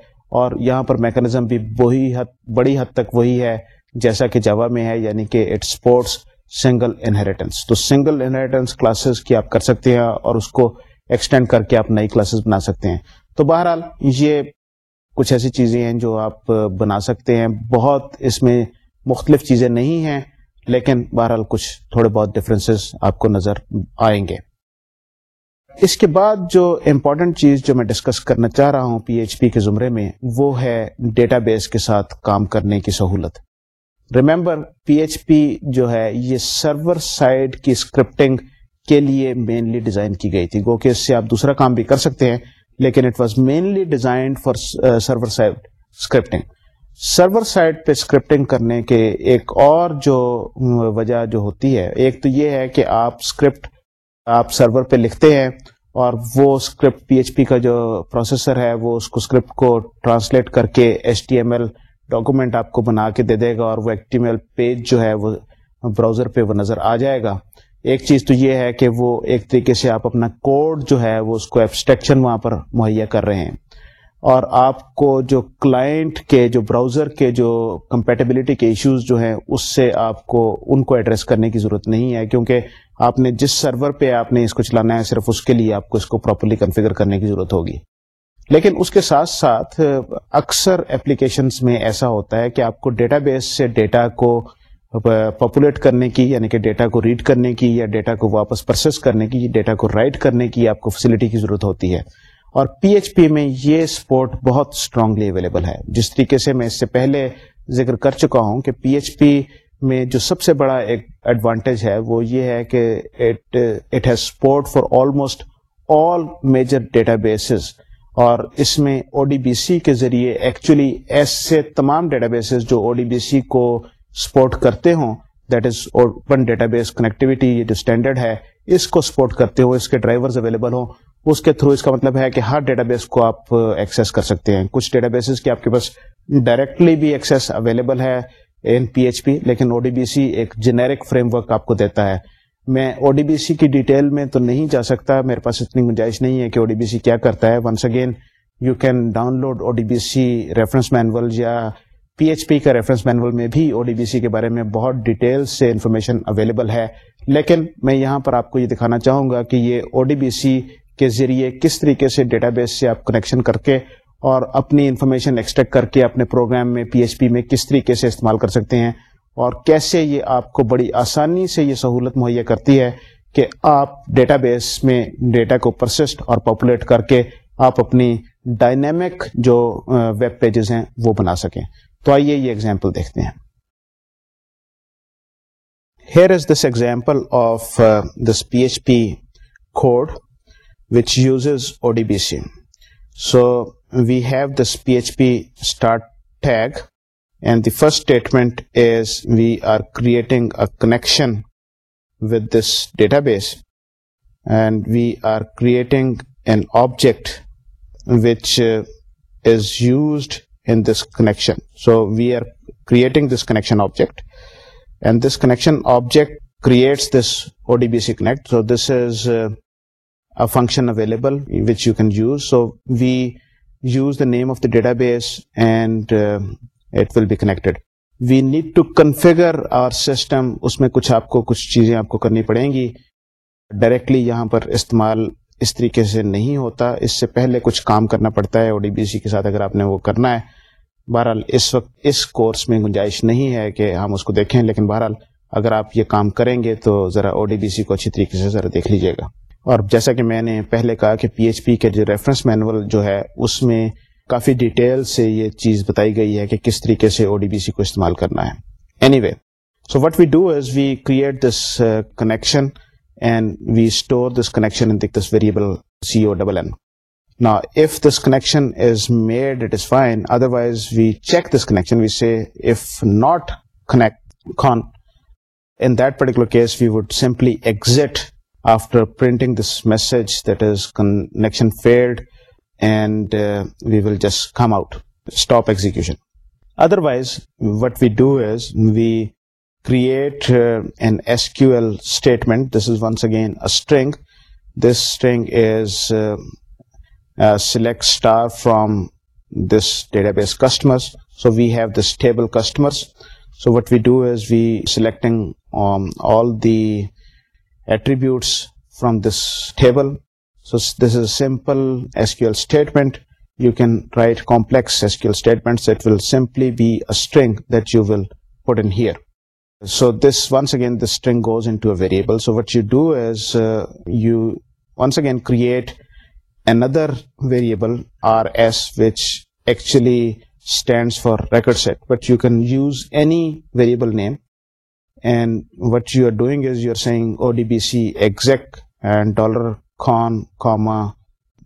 اور یہاں پر میکانزم بھی وہی حد بڑی حد تک وہی ہے جیسا کہ جاوا میں ہے یعنی کہ اٹ سپورٹس سنگل انہیریٹنس تو سنگل انہیریٹنس کلاسز کی آپ کر سکتے ہیں اور اس کو ایکسٹینڈ کر کے آپ نئی کلاسز بنا سکتے ہیں تو بہرحال یہ کچھ ایسی چیزیں ہیں جو آپ بنا سکتے ہیں بہت اس میں مختلف چیزیں نہیں ہیں لیکن بہرحال کچھ تھوڑے بہت ڈفرینسز آپ کو نظر آئیں گے اس کے بعد جو امپورٹنٹ چیز جو میں ڈسکس کرنا چاہ رہا ہوں پی ایچ پی کے زمرے میں وہ ہے ڈیٹا بیس کے ساتھ کام کرنے کی سہولت ریمبر پی ایچ پی جو ہے یہ سرور سائڈ کی اسکرپٹنگ کے لیے مینلی ڈیزائن کی گئی تھی گو کہ اس سے آپ دوسرا کام بھی کر سکتے ہیں لیکن it was mainly design for server side scripting server site پہ اسکرپٹنگ کرنے کے ایک اور جو وجہ جو ہوتی ہے ایک تو یہ ہے کہ آپ اسکرپٹ آپ سرور پہ لکھتے ہیں اور وہ اسکرپٹ پی ایچ پی کا جو پروسیسر ہے وہ اس کو اسکرپٹ کو ٹرانسلیٹ کر کے H T M L document آپ کو بنا کے دے دے گا اور وہ ٹی ایم ایل پیج جو ہے وہ براؤزر پہ وہ نظر آ جائے گا ایک چیز تو یہ ہے کہ وہ ایک طریقے سے آپ اپنا کوڈ جو ہے وہ اس کو ایبسٹریکشن وہاں پر مہیا کر رہے ہیں اور آپ کو جو کلائنٹ کے جو براؤزر کے جو کمپیٹیبلٹی کے ایشوز جو ہیں اس سے آپ کو ان کو ایڈریس کرنے کی ضرورت نہیں ہے کیونکہ آپ نے جس سرور پہ آپ نے اس کو چلانا ہے صرف اس کے لیے آپ کو اس کو پراپرلی کنفیگر کرنے کی ضرورت ہوگی لیکن اس کے ساتھ ساتھ اکثر اپلیکیشنس میں ایسا ہوتا ہے کہ آپ کو ڈیٹا بیس سے ڈیٹا کو پاپولیٹ کرنے کی یعنی کہ ڈیٹا کو ریڈ کرنے کی یا ڈیٹا کو واپس پروسیس کرنے کی ڈیٹا کو رائٹ کرنے کی آپ کو فیسلٹی کی ضرورت ہوتی ہے اور پی ایچ پی میں یہ سپورٹ بہت اسٹرانگلی اویلیبل ہے جس طریقے سے میں اس سے پہلے ذکر کر چکا ہوں کہ پی ایچ پی میں جو سب سے بڑا ایک ایڈوانٹیج ہے وہ یہ ہے کہ it has support for almost all major databases اور اس میں او ڈی بی سی کے ذریعے ایکچولی ایسے تمام ڈیٹا بیسز جو او ڈی بی سی کو سپورٹ کرتے ہوں that is open database connectivity یہ جو اسٹینڈرڈ ہے اس کو سپورٹ کرتے ہوں اس کے ڈرائیورز اویلیبل ہوں اس کے تھرو اس کا مطلب ہے کہ ہر ڈیٹا بیس کو آپ ایکسیس uh, کر سکتے ہیں کچھ ڈیٹا بیسز کے آپ کے پاس ڈائریکٹلی بھی ایکسیس اویلیبل ہے ان پی ایچ پی لیکن او ڈی بی سی ایک جنیرک فریم ورک آپ کو دیتا ہے میں او ڈی بی سی کی ڈیٹیل میں تو نہیں جا سکتا میرے پاس اتنی گنجائش نہیں ہے کہ او ڈی بی سی کیا کرتا ہے once again you can download O D B C reference manual یا پی ایچ پی کا ریفرنس مینول میں بھی او ڈی بی سی کے بارے میں بہت ڈیٹیل سے انفارمیشن اویلیبل ہے لیکن میں یہاں پر آپ کو یہ دکھانا چاہوں گا کہ یہ او ڈی بی سی کے ذریعے کس طریقے سے ڈیٹا بیس سے آپ کنیکشن کر کے اور اپنی انفارمیشن ایکسٹیکٹ کر کے اپنے پروگرام میں پی ایچ پی میں کس طریقے سے استعمال کر سکتے ہیں اور کیسے یہ آپ کو بڑی آسانی سے یہ سہولت مہیا کرتی ہے کہ آپ ڈیٹا بیس میں ڈیٹا کو پرسسٹ اور پاپولیٹ کر کے آپ اپنی ڈائنامک جو ویب پیجز ہیں وہ بنا سکیں تو آئیے یہ ایگزامپل دیکھتے ہیں here is this example of this P H P code which uses O D B C so we have this P H P start tag and the first statement is we are creating a connection with this database and we are creating an object which is used in this connection. So we are creating this connection object. And this connection object creates this ODBC connect. So this is uh, a function available which you can use. So we use the name of the database and uh, it will be connected. We need to configure our system. اس میں کچھ آپ کو کچھ چیزیں آپ کو کرنی پڑیں گی. Directly یہاں پر استعمال اس طریقے سے نہیں ہوتا اس سے پہلے کچھ کام کرنا پڑتا ہے او ڈی بی سی کے ساتھ اگر آپ نے وہ کرنا ہے بہرحال اس وقت اس کورس میں گنجائش نہیں ہے کہ ہم اس کو دیکھیں لیکن بہرحال اگر آپ یہ کام کریں گے تو ذرا او ڈی بی سی کو اچھی طریقے سے ذرا دیکھ لیجیے گا اور جیسا کہ میں نے پہلے کہا کہ پی ایچ پی کے جو ریفرنس مینول جو ہے اس میں کافی ڈیٹیل سے یہ چیز بتائی گئی ہے کہ کس طریقے سے او ڈی بی سی کو استعمال کرنا ہے anyway so what we do as we create this connection what view is we create uh, an SQL statement. This is once again a string. This string is uh, uh, select star from this database customers. So we have this table customers. So what we do is we selecting um, all the attributes from this table. So this is a simple SQL statement. You can write complex SQL statements that will simply be a string that you will put in here. So this, once again, this string goes into a variable. So what you do is uh, you once again create another variable rs, which actually stands for record set, but you can use any variable name. And what you are doing is you're saying odbc exec and $con, comma,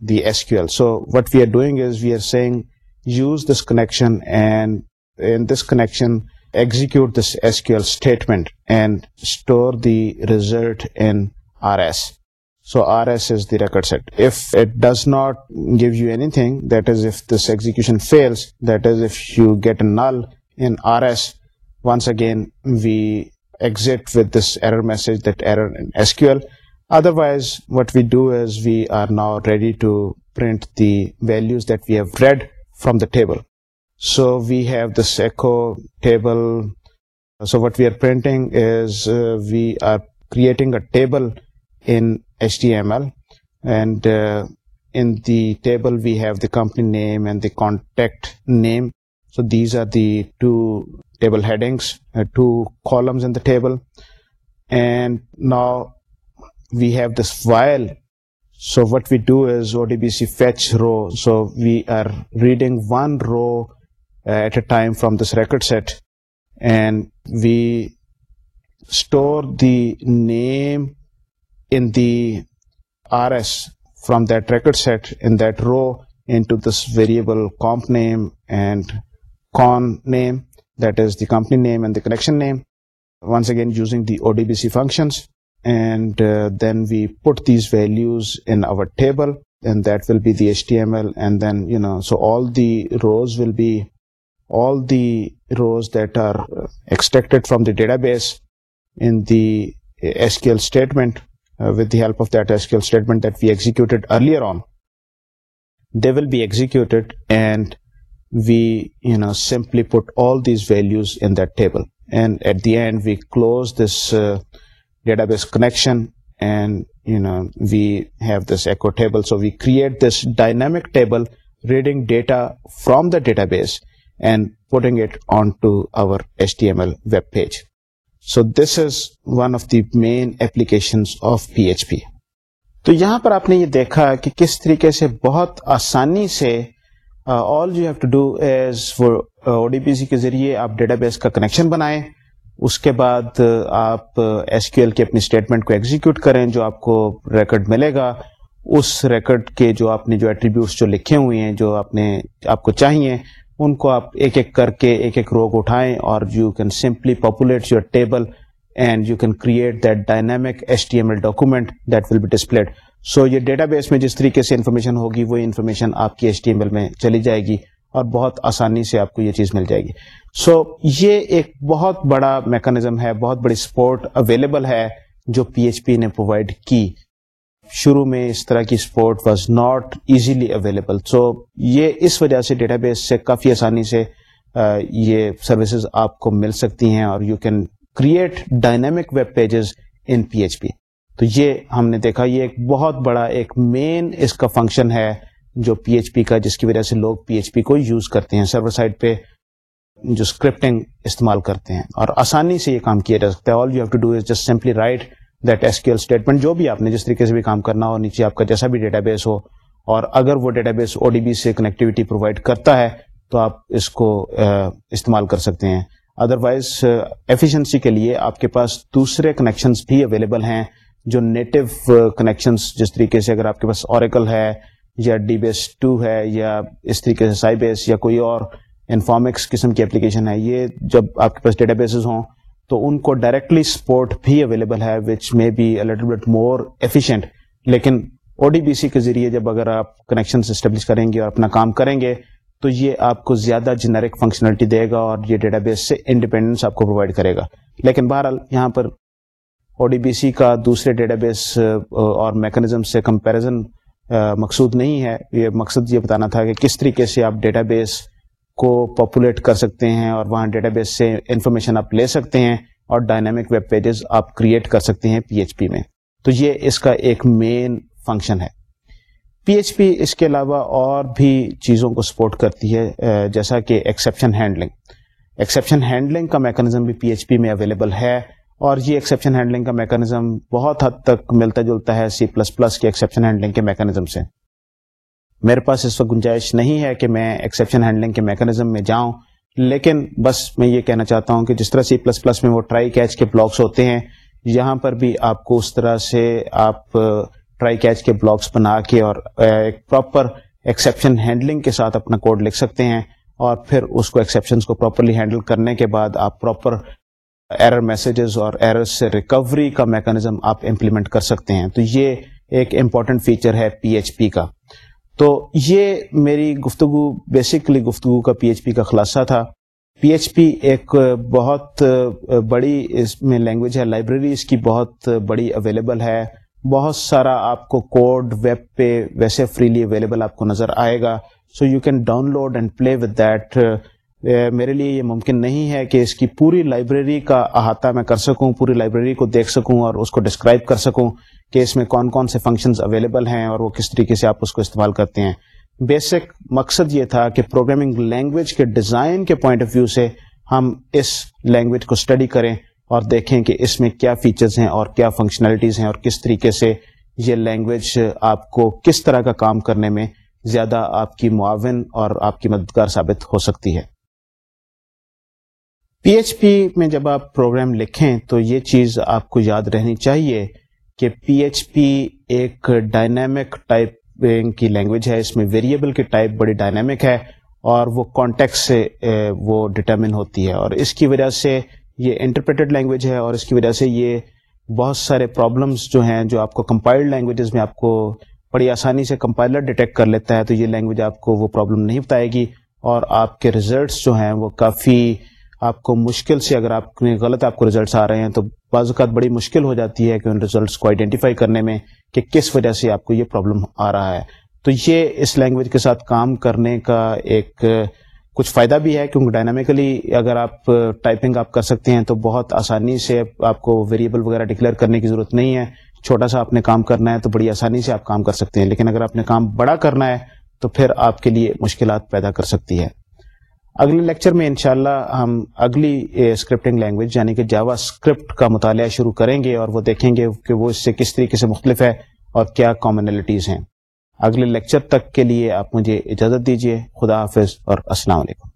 the SQL. So what we are doing is we are saying use this connection, and in this connection execute this SQL statement and store the result in RS. So RS is the record set. If it does not give you anything, that is if this execution fails, that is if you get a null in RS, once again we exit with this error message that error in SQL. Otherwise, what we do is we are now ready to print the values that we have read from the table. So we have the SQL we have the company contacts view this file so what we do is O D B C fetch row so we are reading uh, at a time from this record set and we store the name in the RS from that record set in that row into this variable comp name and con name that is the company name and the connection name once again using the ODBC functions and uh, then we put these values in our table and that will be the HTML and then you know so all the rows will be rows that are extracted from the database as کے help of statement earlier will be exactly table reading data from the database main application of P H P تو یہاں پر آپ نے یہ دیکھا کہ کس طریقے سے بہت آسانی سے all you have to do is O D B C کے ذریعے آپ ڈیٹا بیس کا کنیکشن بنائیں اس کے بعد آپ ایس کیو ایل کی اپنی اسٹیٹمنٹ کو ایگزیکیوٹ کریں جو آپ کو ریکڈ ملے گا اس ریکڈ کے جو آپ نے جو ایٹریبیوٹس جو لکھے ہوئے ہیں جو آپ نے آپ کو چاہیے ان کو آپ ایک ایک کر کے ایک ایک روگ اٹھائیں اور you can simply populate your table and you can create that dynamic T M L document that will be displayed so یہ ڈیٹا بیس میں جس طریقے سے انفارمیشن ہوگی وہ انفارمیشن آپ کی ایس ٹی ایم ایل میں چلی جائے گی اور بہت آسانی سے آپ کو یہ چیز مل جائے گی سو یہ ایک بہت بڑا میکانزم ہے بہت بڑی سپورٹ اویلیبل ہے جو پی ایچ پی نے پرووائڈ کی شروع میں اس طرح کی support was not easily available so یہ اس وجہ سے ڈیٹا بیس سے کافی آسانی سے یہ سروسز آپ کو مل سکتی ہیں اور you can create dynamic web pages in P H P تو یہ ہم نے دیکھا یہ ایک بہت بڑا ایک مین اس کا فنکشن ہے جو پی ایچ پی کا جس کی وجہ سے لوگ پی ایچ پی کو یوز کرتے ہیں سرور سائٹ پہ جو اسکرپٹنگ استعمال کرتے ہیں اور آسانی سے یہ کام کیا جا سکتا ہے all you have to do is just simply write that S statement جو بھی آپ نے جس طریقے سے بھی کام کرنا ہو نیچے آپ کا جیسا بھی ڈیٹا بیس ہو اور اگر وہ database O D B سے کنیکٹیوٹی پرووائڈ کرتا ہے تو آپ اس کو استعمال کر سکتے ہیں ادروائز ایفیشنسی کے لیے آپ کے پاس دوسرے کنیکشنس بھی اویلیبل ہیں جو نیٹو کنیکشنس جس طریقے سے اگر آپ کے پاس اوریکل ہے یا ڈی بیس ٹو ہے یا اس طریقے سے سائی بیس یا کوئی اور انفارمکس قسم کی اپلیکیشن ہے یہ جب آپ کے پاس ڈیٹا بیسز ہوں تو ان کو ڈائریکٹلی سپورٹ بھی اویلیبل ہے وچ بی مور ایفیشینٹ لیکن او ڈی سی کے ذریعے جب اگر آپ کنیکشن اسٹیبلش کریں گے اور اپنا کام کریں گے تو یہ آپ کو زیادہ جنیرک فنکشنلٹی دے گا اور یہ ڈیٹا بیس سے انڈیپینڈنس آپ کو پرووائڈ کرے گا لیکن بہرحال یہاں پر او ڈی بی سی کا دوسرے ڈیٹا بیس اور میکانزم سے کمپیرزن مقصود نہیں ہے یہ مقصد یہ بتانا تھا کہ کس طریقے سے آپ ڈیٹا بیس کو پاپولیٹ کر سکتے ہیں اور وہاں ڈیٹا بیس سے انفارمیشن آپ لے سکتے ہیں اور ڈائنامک ویب پیجز آپ کریٹ کر سکتے ہیں پی ایچ پی میں تو یہ اس کا ایک مین فنکشن ہے پی ایچ پی اس کے علاوہ اور بھی چیزوں کو سپورٹ کرتی ہے جیسا کہ ایکسیپشن ہینڈلنگ ایکسیپشن ہینڈلنگ کا میکانزم بھی پی ایچ پی میں اویلیبل ہے اور یہ ایکسیپشن ہینڈلنگ کا میکانزم بہت حد تک ملتا جلتا ہے سی پلس پلس کے ایکسیپشن ہینڈلنگ کے میکانزم سے میرے پاس اس وقت گنجائش نہیں ہے کہ میں ایکسیپشن ہینڈلنگ کے میکانزم میں جاؤں لیکن بس میں یہ کہنا چاہتا ہوں کہ جس طرح سی پلس پلس میں وہ ٹرائی کیچ کے بلاکس ہوتے ہیں یہاں پر بھی آپ کو اس طرح سے آپ ٹرائی کیچ کے بلاکس بنا کے اور ایک پراپر ایکسیپشن ہینڈلنگ کے ساتھ اپنا کوڈ لکھ سکتے ہیں اور پھر اس کو ایکسیپشنس کو پراپرلی ہینڈل کرنے کے بعد آپ پراپر ایرر میسیجز اور ایرر سے ریکوری کا میکانزم آپ امپلیمنٹ کر سکتے ہیں تو یہ ایک امپورٹنٹ فیچر ہے پی ایچ پی کا تو یہ میری گفتگو بیسکلی گفتگو کا پی ایچ پی کا خلاصہ تھا پی ایچ پی ایک بہت بڑی اس میں لینگویج ہے لائبریری اس کی بہت بڑی اویلیبل ہے بہت سارا آپ کو کوڈ ویب پہ ویسے فریلی اویلیبل آپ کو نظر آئے گا so you can download and play with that میرے لیے یہ ممکن نہیں ہے کہ اس کی پوری لائبریری کا احاطہ میں کر سکوں پوری لائبریری کو دیکھ سکوں اور اس کو ڈسکرائب کر سکوں کہ اس میں کون کون سے فنکشنز اویلیبل ہیں اور وہ کس طریقے سے آپ اس کو استعمال کرتے ہیں بیسک مقصد یہ تھا کہ پروگرامنگ لینگویج کے ڈیزائن کے پوائنٹ آف ویو سے ہم اس لینگویج کو اسٹڈی کریں اور دیکھیں کہ اس میں کیا فیچرز ہیں اور کیا فنکشنلٹیز ہیں اور کس طریقے سے یہ لینگویج آپ کو کس طرح کا کام کرنے میں زیادہ آپ کی معاون اور آپ کی مددگار ثابت ہو سکتی ہے پی ایچ پی میں جب آپ پروگرام لکھیں تو یہ چیز آپ کو یاد رہنی چاہیے کہ پی ایچ پی ایک ڈائنامک ٹائپ کی لینگویج ہے اس میں ویریبل کی ٹائپ بڑی ڈائنامک ہے اور وہ کانٹیکٹ سے وہ ڈٹرمن ہوتی ہے اور اس کی وجہ سے یہ انٹرپریٹڈ لینگویج ہے اور اس کی وجہ سے یہ بہت سارے پرابلمس جو ہیں جو آپ کو کمپائلڈ لینگویجز میں آپ کو بڑی آسانی سے کمپائلر ڈیٹیکٹ کر لیتا ہے تو یہ لینگویج آپ کو وہ پرابلم نہیں بتائے گی اور آپ کے ریزلٹس جو ہیں وہ کافی آپ کو مشکل سے اگر آپ نے غلط آپ کو رزلٹس آ رہے ہیں تو بعض اوقات بڑی مشکل ہو جاتی ہے کہ ان رزلٹس کو آئیڈینٹیفائی کرنے میں کہ کس وجہ سے آپ کو یہ پرابلم آ رہا ہے تو یہ اس لینگویج کے ساتھ کام کرنے کا ایک کچھ فائدہ بھی ہے کیونکہ ڈائنامیکلی اگر آپ ٹائپنگ آپ کر سکتے ہیں تو بہت آسانی سے آپ کو ویریبل وغیرہ ڈکلیئر کرنے کی ضرورت نہیں ہے چھوٹا سا آپ نے کام کرنا ہے تو بڑی آسانی سے آپ کام کر سکتے ہیں لیکن اگر آپ نے کام بڑا کرنا ہے تو پھر آپ کے لیے مشکلات پیدا کر سکتی ہے اگلے لیکچر میں انشاءاللہ ہم اگلی اسکرپٹنگ لینگویج یعنی کہ جاوا اسکرپٹ کا مطالعہ شروع کریں گے اور وہ دیکھیں گے کہ وہ اس سے کس طریقے سے مختلف ہے اور کیا کامنلٹیز ہیں اگلے لیکچر تک کے لیے آپ مجھے اجازت دیجیے خدا حافظ اور السلام علیکم